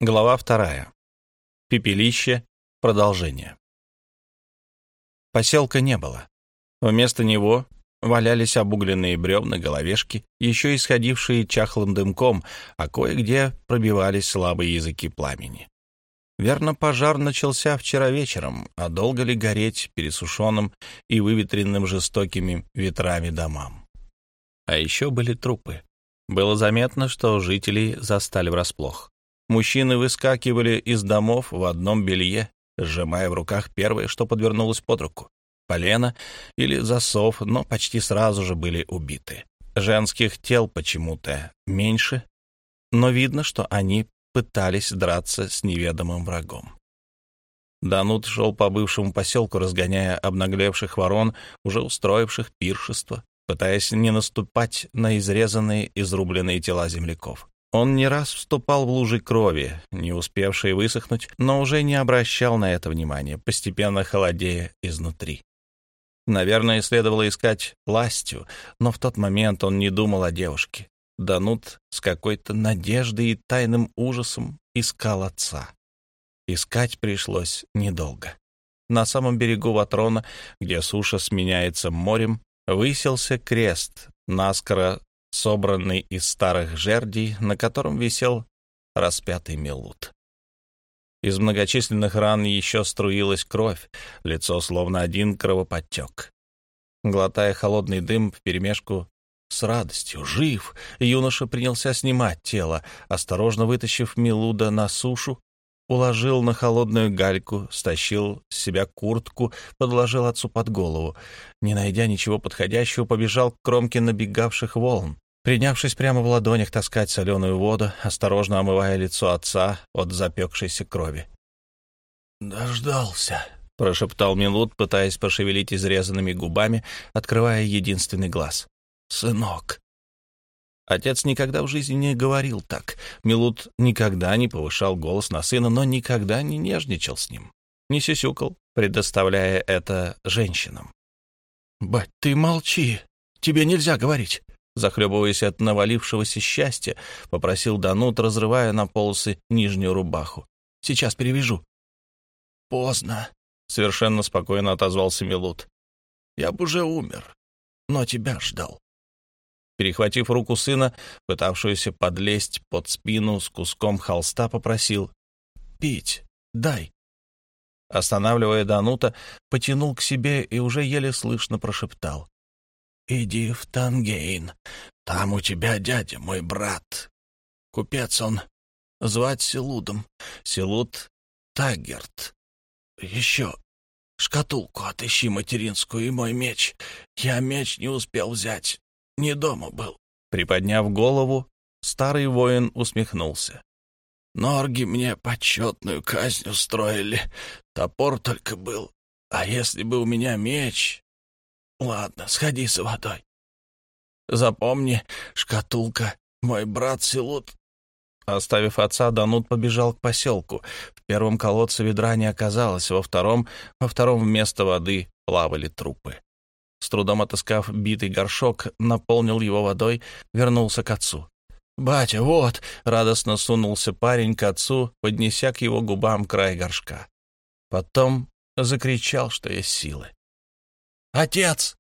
Глава вторая. Пепелище. Продолжение. Поселка не было. Вместо него валялись обугленные бревна, головешки, еще исходившие чахлым дымком, а кое-где пробивались слабые языки пламени. Верно, пожар начался вчера вечером, а долго ли гореть пересушенным и выветренным жестокими ветрами домам? А еще были трупы. Было заметно, что жителей застали врасплох. Мужчины выскакивали из домов в одном белье, сжимая в руках первое, что подвернулось под руку — полено или засов, но почти сразу же были убиты. Женских тел почему-то меньше, но видно, что они пытались драться с неведомым врагом. Данут шел по бывшему поселку, разгоняя обнаглевших ворон, уже устроивших пиршество, пытаясь не наступать на изрезанные, изрубленные тела земляков. Он не раз вступал в лужи крови, не успевшие высохнуть, но уже не обращал на это внимания, постепенно холодея изнутри. Наверное, следовало искать Ластью, но в тот момент он не думал о девушке. Данут с какой-то надеждой и тайным ужасом искал отца. Искать пришлось недолго. На самом берегу Ватрона, где суша сменяется морем, высился крест, наскоро собранный из старых жердей, на котором висел распятый Мелут. Из многочисленных ран еще струилась кровь, лицо словно один кровоподтек. Глотая холодный дым вперемешку с радостью, жив, юноша принялся снимать тело, осторожно вытащив Милуда на сушу, уложил на холодную гальку, стащил с себя куртку, подложил отцу под голову. Не найдя ничего подходящего, побежал к кромке набегавших волн, принявшись прямо в ладонях таскать соленую воду, осторожно омывая лицо отца от запекшейся крови. «Дождался», — прошептал Милут, пытаясь пошевелить изрезанными губами, открывая единственный глаз сынок». Отец никогда в жизни не говорил так. Милут никогда не повышал голос на сына, но никогда не нежничал с ним, не сисюкал, предоставляя это женщинам. «Бать, ты молчи, тебе нельзя говорить», захлебываясь от навалившегося счастья, попросил Данут, разрывая на полосы нижнюю рубаху. «Сейчас перевяжу». «Поздно», — совершенно спокойно отозвался Милут. «Я бы уже умер, но тебя ждал». Перехватив руку сына, пытавшуюся подлезть под спину с куском холста, попросил «Пить, дай». Останавливая Данута, потянул к себе и уже еле слышно прошептал. «Иди в Тангейн, там у тебя дядя, мой брат. Купец он, звать Селудом, Селуд Таггерт. Еще шкатулку отыщи материнскую и мой меч. Я меч не успел взять, не дома был. Приподняв голову, старый воин усмехнулся. Норги мне почетную казнь устроили. Топор только был. А если бы у меня меч... Ладно, сходи за водой. Запомни, шкатулка, мой брат Силут. Оставив отца, Данут побежал к поселку. В первом колодце ведра не оказалось, во втором, во втором вместо воды плавали трупы. С трудом отыскав битый горшок, наполнил его водой, вернулся к отцу. «Батя, вот!» — радостно сунулся парень к отцу, поднеся к его губам край горшка. Потом закричал, что есть силы. «Отец!»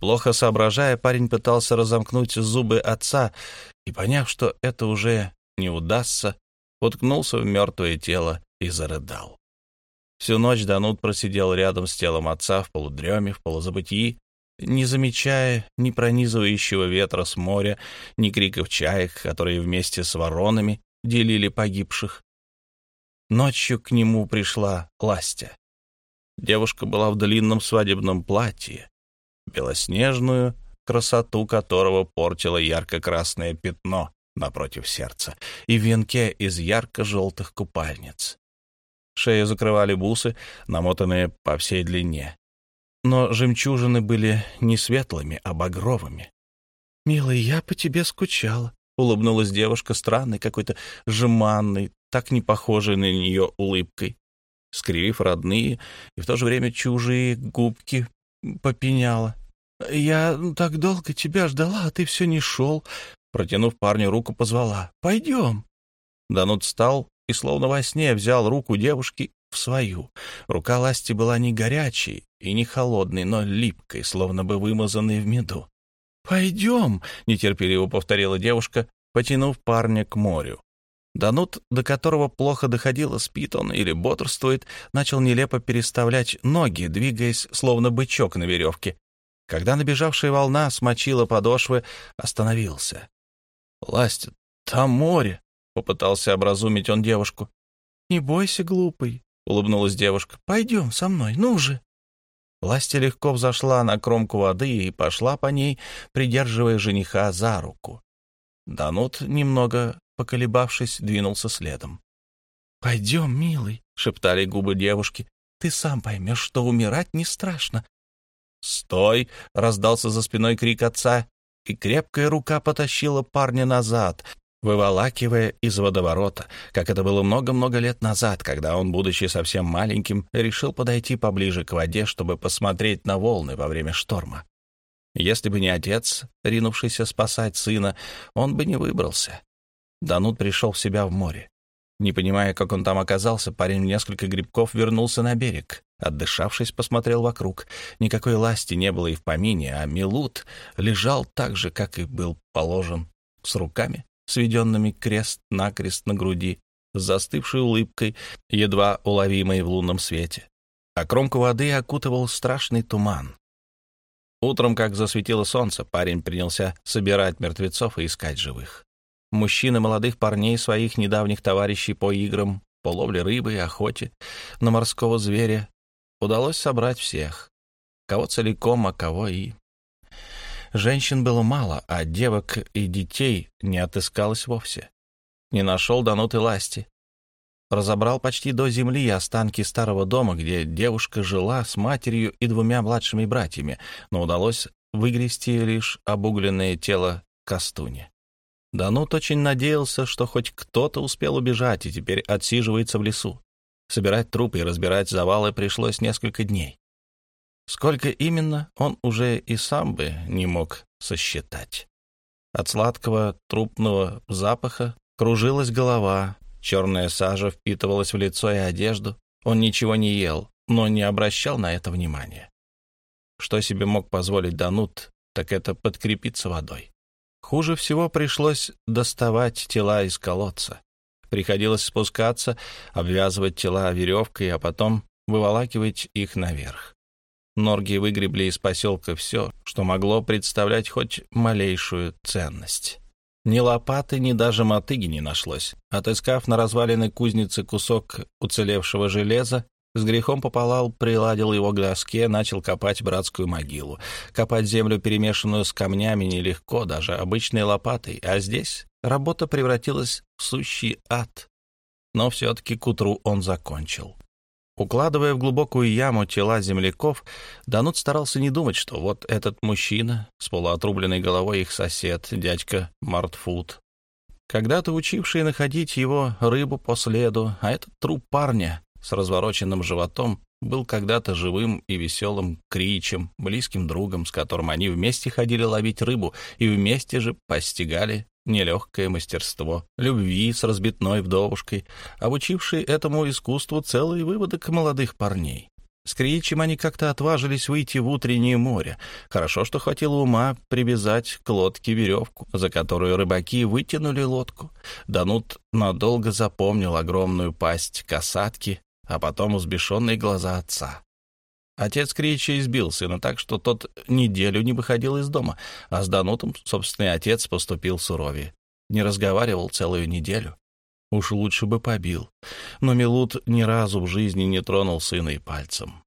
Плохо соображая, парень пытался разомкнуть зубы отца и, поняв, что это уже не удастся, уткнулся в мертвое тело и зарыдал. Всю ночь Данут просидел рядом с телом отца в полудреме, в полузабытии, не замечая ни пронизывающего ветра с моря, ни криков чаек, которые вместе с воронами делили погибших. Ночью к нему пришла Ластя. Девушка была в длинном свадебном платье, белоснежную красоту которого портило ярко-красное пятно напротив сердца и венке из ярко-желтых купальниц. Шею закрывали бусы, намотанные по всей длине. Но жемчужины были не светлыми, а багровыми. «Милый, я по тебе скучала», — улыбнулась девушка странной, какой-то жеманной, так не похожей на нее улыбкой. Скривив родные и в то же время чужие губки, попеняла. «Я так долго тебя ждала, а ты все не шел», — протянув парню руку, позвала. «Пойдем». Данут встал и, словно во сне, взял руку девушки в свою. Рука Ласти была не горячей и не холодной, но липкой, словно бы вымазанной в меду. «Пойдем!» — нетерпеливо повторила девушка, потянув парня к морю. Данут, до которого плохо доходило, спит он или бодрствует, начал нелепо переставлять ноги, двигаясь, словно бычок на веревке. Когда набежавшая волна смочила подошвы, остановился. «Ласть, там море!» — попытался образумить он девушку. «Не бойся, глупый!» — улыбнулась девушка. «Пойдем со мной, ну же!» Ластя легко взошла на кромку воды и пошла по ней, придерживая жениха за руку. Данут, немного поколебавшись, двинулся следом. «Пойдем, милый», — шептали губы девушки. «Ты сам поймешь, что умирать не страшно». «Стой!» — раздался за спиной крик отца, и крепкая рука потащила парня назад, выволакивая из водоворота, как это было много-много лет назад, когда он, будучи совсем маленьким, решил подойти поближе к воде, чтобы посмотреть на волны во время шторма. Если бы не отец, ринувшийся спасать сына, он бы не выбрался. Данут пришел в себя в море. Не понимая, как он там оказался, парень в несколько грибков вернулся на берег. Отдышавшись, посмотрел вокруг. Никакой ласти не было и в помине, а Милут лежал так же, как и был положен, с руками, сведенными крест-накрест на груди, с застывшей улыбкой, едва уловимой в лунном свете. А кромку воды окутывал страшный туман. Утром, как засветило солнце, парень принялся собирать мертвецов и искать живых. Мужчины молодых парней своих недавних товарищей по играм, по ловле рыбы и охоте на морского зверя удалось собрать всех. Кого целиком, а кого и... Женщин было мало, а девок и детей не отыскалось вовсе. Не нашел Данут и Ласти. Разобрал почти до земли останки старого дома, где девушка жила с матерью и двумя младшими братьями, но удалось выгрести лишь обугленное тело Кастуни. Данут очень надеялся, что хоть кто-то успел убежать и теперь отсиживается в лесу. Собирать трупы и разбирать завалы пришлось несколько дней. Сколько именно, он уже и сам бы не мог сосчитать. От сладкого трупного запаха кружилась голова, Черная сажа впитывалась в лицо и одежду. Он ничего не ел, но не обращал на это внимания. Что себе мог позволить Данут, так это подкрепиться водой. Хуже всего пришлось доставать тела из колодца. Приходилось спускаться, обвязывать тела веревкой, а потом выволакивать их наверх. Норги выгребли из поселка все, что могло представлять хоть малейшую ценность. Ни лопаты, ни даже мотыги не нашлось. Отыскав на развалиной кузнице кусок уцелевшего железа, с грехом пополал, приладил его к доске, начал копать братскую могилу. Копать землю, перемешанную с камнями, нелегко, даже обычной лопатой, а здесь работа превратилась в сущий ад. Но все-таки к утру он закончил. Укладывая в глубокую яму тела земляков, Данут старался не думать, что вот этот мужчина с полуотрубленной головой их сосед, дядька Мартфуд, когда-то учивший находить его рыбу по следу, а этот труп парня с развороченным животом был когда-то живым и веселым кричем, близким другом, с которым они вместе ходили ловить рыбу и вместе же постигали нелегкое мастерство, любви с разбитной вдовушкой, обучивший этому искусству целый выводок молодых парней. С Кричем они как-то отважились выйти в утреннее море. Хорошо, что хватило ума привязать к лодке веревку, за которую рыбаки вытянули лодку. Данут надолго запомнил огромную пасть касатки, а потом взбешенные глаза отца. Отец Крича избил сына так, что тот неделю не выходил из дома, а с Данутом собственный отец поступил суровее. Не разговаривал целую неделю. Уж лучше бы побил. Но Милут ни разу в жизни не тронул сына и пальцем.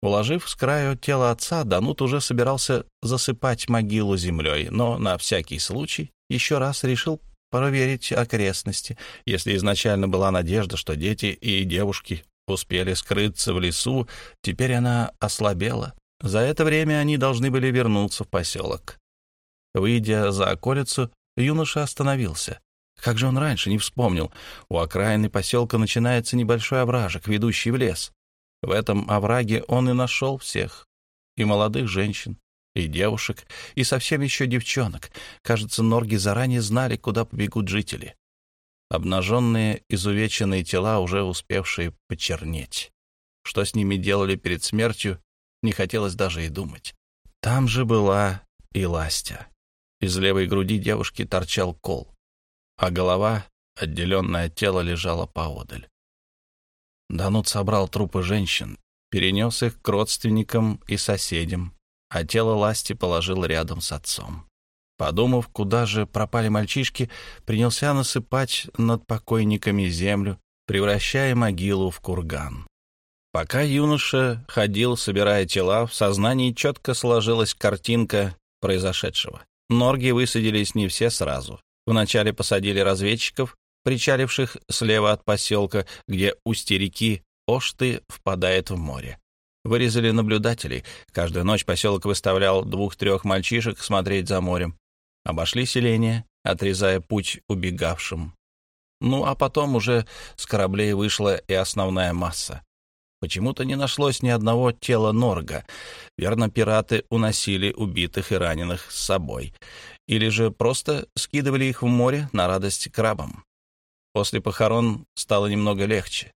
Уложив с краю тело отца, Данут уже собирался засыпать могилу землей, но на всякий случай еще раз решил проверить окрестности, если изначально была надежда, что дети и девушки успели скрыться в лесу, теперь она ослабела. За это время они должны были вернуться в поселок. Выйдя за околицу, юноша остановился. Как же он раньше не вспомнил? У окраины поселка начинается небольшой овражек, ведущий в лес. В этом овраге он и нашел всех. И молодых женщин, и девушек, и совсем еще девчонок. Кажется, норги заранее знали, куда побегут жители. Обнаженные, изувеченные тела, уже успевшие почернеть. Что с ними делали перед смертью, не хотелось даже и думать. Там же была и Ластя. Из левой груди девушки торчал кол, а голова, отделенная от тела, лежала поодаль. Данут собрал трупы женщин, перенес их к родственникам и соседям, а тело Ласти положил рядом с отцом. Подумав, куда же пропали мальчишки, принялся насыпать над покойниками землю, превращая могилу в курган. Пока юноша ходил, собирая тела, в сознании четко сложилась картинка произошедшего. Норги высадились не все сразу. Вначале посадили разведчиков, причаливших слева от поселка, где устье реки Ошты впадает в море. Вырезали наблюдателей. Каждую ночь поселок выставлял двух-трех мальчишек смотреть за морем. Обошли селение, отрезая путь убегавшим. Ну, а потом уже с кораблей вышла и основная масса. Почему-то не нашлось ни одного тела Норга. Верно, пираты уносили убитых и раненых с собой. Или же просто скидывали их в море на радость крабам. После похорон стало немного легче.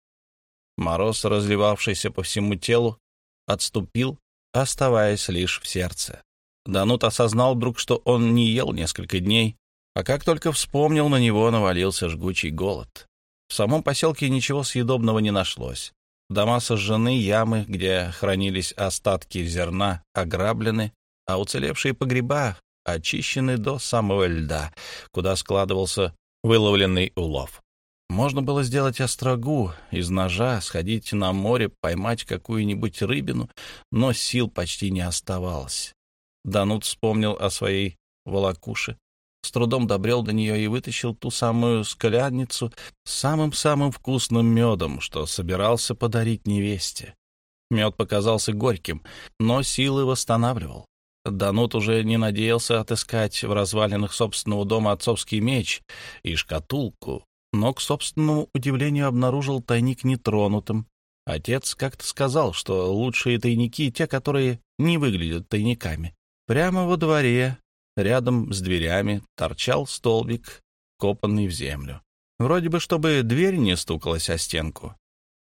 Мороз, разливавшийся по всему телу, отступил, оставаясь лишь в сердце. Данут осознал вдруг, что он не ел несколько дней, а как только вспомнил, на него навалился жгучий голод. В самом поселке ничего съедобного не нашлось. Дома сожжены, ямы, где хранились остатки зерна, ограблены, а уцелевшие погреба очищены до самого льда, куда складывался выловленный улов. Можно было сделать острогу из ножа, сходить на море, поймать какую-нибудь рыбину, но сил почти не оставалось. Данут вспомнил о своей волокуше, с трудом добрел до нее и вытащил ту самую скляницу с самым-самым вкусным медом, что собирался подарить невесте. Мед показался горьким, но силы восстанавливал. Данут уже не надеялся отыскать в развалинах собственного дома отцовский меч и шкатулку, но, к собственному удивлению, обнаружил тайник нетронутым. Отец как-то сказал, что лучшие тайники — те, которые не выглядят тайниками. Прямо во дворе, Рядом с дверями торчал столбик, копанный в землю. Вроде бы, чтобы дверь не стукалась о стенку.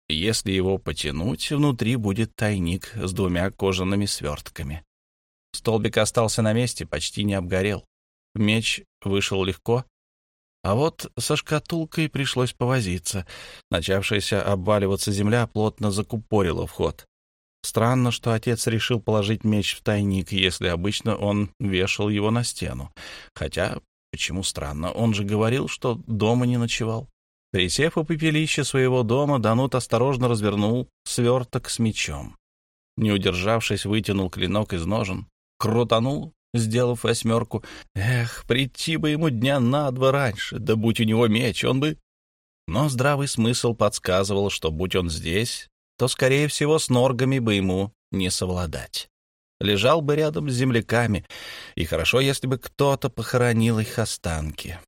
Если его потянуть, внутри будет тайник с двумя кожаными свертками. Столбик остался на месте, почти не обгорел. Меч вышел легко, а вот со шкатулкой пришлось повозиться. Начавшаяся обваливаться земля плотно закупорила вход. Странно, что отец решил положить меч в тайник, если обычно он вешал его на стену. Хотя, почему странно? Он же говорил, что дома не ночевал. Присев у пепелища своего дома, Данут осторожно развернул сверток с мечом. Не удержавшись, вытянул клинок из ножен, крутанул, сделав восьмерку. Эх, прийти бы ему дня на два раньше, да будь у него меч, он бы... Но здравый смысл подсказывал, что будь он здесь, то, скорее всего, с норгами бы ему не совладать. Лежал бы рядом с земляками, и хорошо, если бы кто-то похоронил их останки.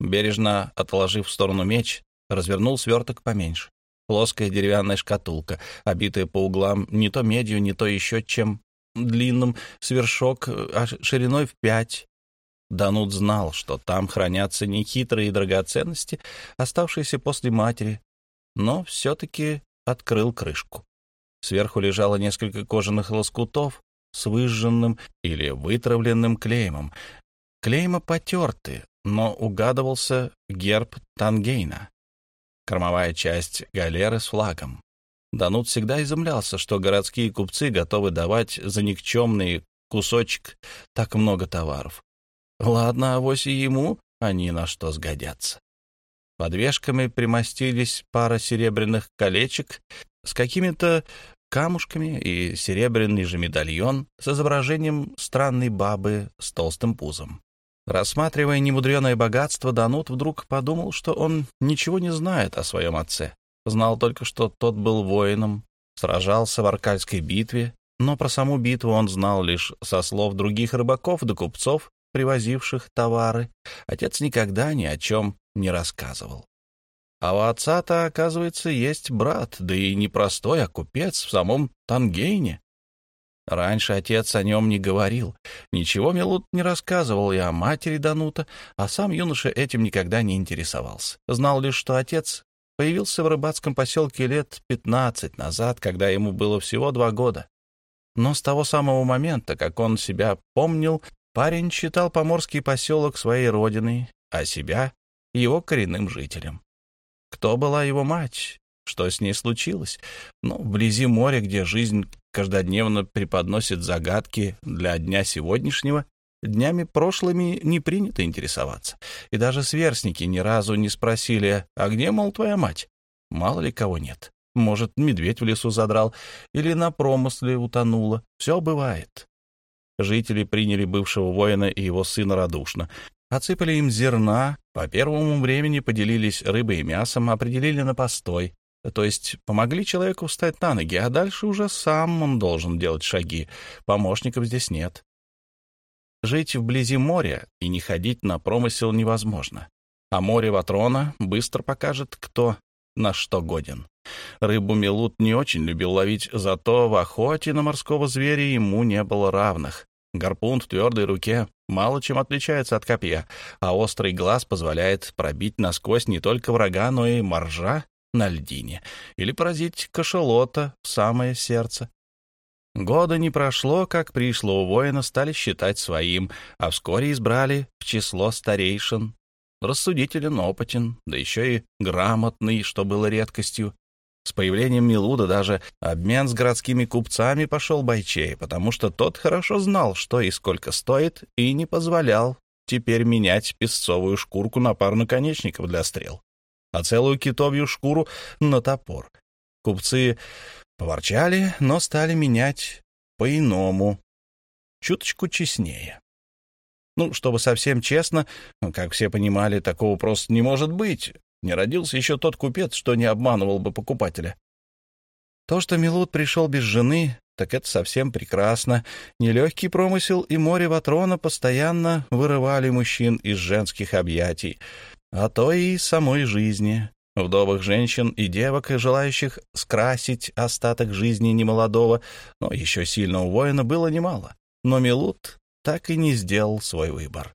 Бережно отложив в сторону меч, развернул сверток поменьше. Плоская деревянная шкатулка, обитая по углам не то медью, не то еще чем длинным, свершок а шириной в пять. Данут знал, что там хранятся нехитрые драгоценности, оставшиеся после матери, но все-таки открыл крышку. Сверху лежало несколько кожаных лоскутов с выжженным или вытравленным клеймом. Клейма потерты, но угадывался герб Тангейна. Кормовая часть галеры с флагом. Данут всегда изумлялся, что городские купцы готовы давать за никчемный кусочек так много товаров. Ладно, авось и ему они на что сгодятся. Под вешками примостились пара серебряных колечек с какими-то камушками и серебряный же медальон с изображением странной бабы с толстым пузом. Рассматривая немудреное богатство, Данут вдруг подумал, что он ничего не знает о своем отце. Знал только, что тот был воином, сражался в Аркальской битве, но про саму битву он знал лишь со слов других рыбаков да купцов, привозивших товары. Отец никогда ни о чем не рассказывал. А у отца-то, оказывается, есть брат, да и не простой, а купец в самом Тангейне. Раньше отец о нем не говорил. Ничего Милут не рассказывал и о матери Данута, а сам юноша этим никогда не интересовался. Знал лишь, что отец появился в рыбацком поселке лет пятнадцать назад, когда ему было всего два года. Но с того самого момента, как он себя помнил, парень считал поморский поселок своей родиной, а себя — его коренным жителем. Кто была его мать? Что с ней случилось? Ну, вблизи моря, где жизнь каждодневно преподносит загадки для дня сегодняшнего, днями прошлыми не принято интересоваться. И даже сверстники ни разу не спросили, а где, мол, твоя мать? Мало ли кого нет. Может, медведь в лесу задрал или на промысле утонула. Все бывает. Жители приняли бывшего воина и его сына радушно. Отсыпали им зерна, по первому времени поделились рыбой и мясом, определили на постой. То есть помогли человеку встать на ноги, а дальше уже сам он должен делать шаги. Помощников здесь нет. Жить вблизи моря и не ходить на промысел невозможно. А море Ватрона быстро покажет, кто на что годен. Рыбу Милут не очень любил ловить, зато в охоте на морского зверя ему не было равных. Гарпун в твердой руке мало чем отличается от копья, а острый глаз позволяет пробить насквозь не только врага, но и моржа на льдине или поразить кашалота в самое сердце. Года не прошло, как пришло у воина стали считать своим, а вскоре избрали в число старейшин. Рассудителен, опытен, да еще и грамотный, что было редкостью. С появлением Милуда даже обмен с городскими купцами пошел бойчей, потому что тот хорошо знал, что и сколько стоит, и не позволял теперь менять песцовую шкурку на пару наконечников для стрел, а целую китовью шкуру на топор. Купцы поворчали, но стали менять по-иному, чуточку честнее. Ну, чтобы совсем честно, как все понимали, такого просто не может быть. Не родился еще тот купец, что не обманывал бы покупателя. То, что Милут пришел без жены, так это совсем прекрасно. Нелегкий промысел и море Ватрона постоянно вырывали мужчин из женских объятий, а то и самой жизни. Вдовых женщин и девок, желающих скрасить остаток жизни немолодого, но еще сильного воина, было немало. Но Милут так и не сделал свой выбор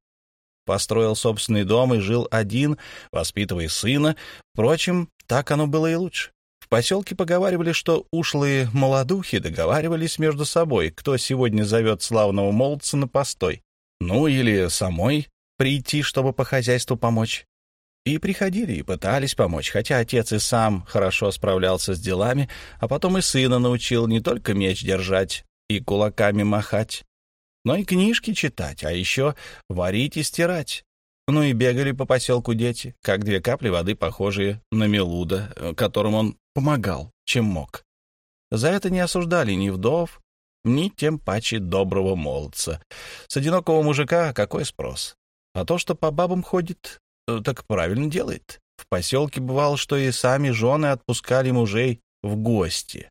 построил собственный дом и жил один, воспитывая сына. Впрочем, так оно было и лучше. В поселке поговаривали, что ушлые молодухи договаривались между собой, кто сегодня зовет славного молодца на постой. Ну, или самой прийти, чтобы по хозяйству помочь. И приходили, и пытались помочь, хотя отец и сам хорошо справлялся с делами, а потом и сына научил не только меч держать и кулаками махать, но и книжки читать, а еще варить и стирать. Ну и бегали по поселку дети, как две капли воды, похожие на Мелуда, э, которым он помогал, чем мог. За это не осуждали ни вдов, ни тем паче доброго молодца. С одинокого мужика какой спрос? А то, что по бабам ходит, э, так правильно делает. В поселке бывало, что и сами жены отпускали мужей в гости.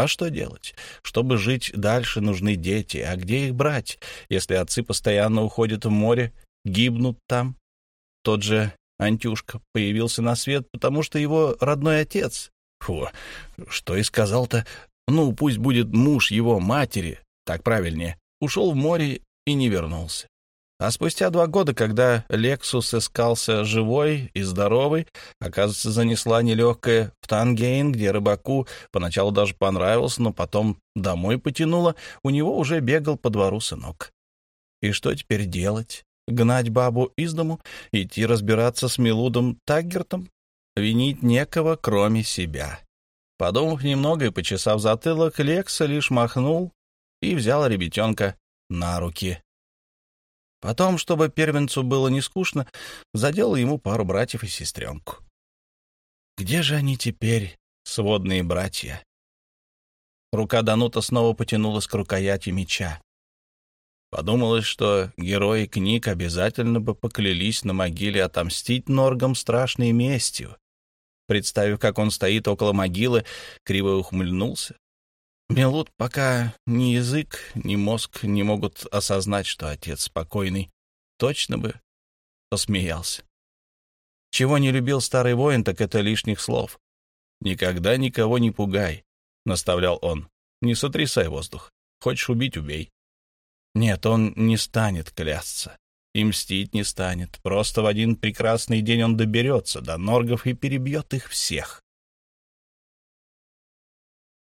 А что делать? Чтобы жить дальше, нужны дети. А где их брать, если отцы постоянно уходят в море, гибнут там? Тот же Антюшка появился на свет, потому что его родной отец... Фу, что и сказал-то. Ну, пусть будет муж его матери, так правильнее. Ушел в море и не вернулся. А спустя два года, когда Лексус искался живой и здоровый, оказывается, занесла нелегкая в Тангейн, где рыбаку поначалу даже понравился, но потом домой потянуло, у него уже бегал по двору сынок. И что теперь делать? Гнать бабу из дому? Идти разбираться с Милудом Таггертом? Винить некого, кроме себя. Подумав немного и почесав затылок, Лекса лишь махнул и взял ребятенка на руки. Потом, чтобы первенцу было не скучно, заделал ему пару братьев и сестренку. Где же они теперь, сводные братья? Рука Данута снова потянулась к рукояти меча. Подумалось, что герои книг обязательно бы поклялись на могиле отомстить Норгам страшной местью. Представив, как он стоит около могилы, криво ухмыльнулся. Мелут пока ни язык, ни мозг не могут осознать, что отец спокойный. Точно бы посмеялся. Чего не любил старый воин, так это лишних слов. «Никогда никого не пугай», — наставлял он. «Не сотрясай воздух. Хочешь убить — убей. Нет, он не станет клясться. И мстить не станет. Просто в один прекрасный день он доберется до норгов и перебьет их всех.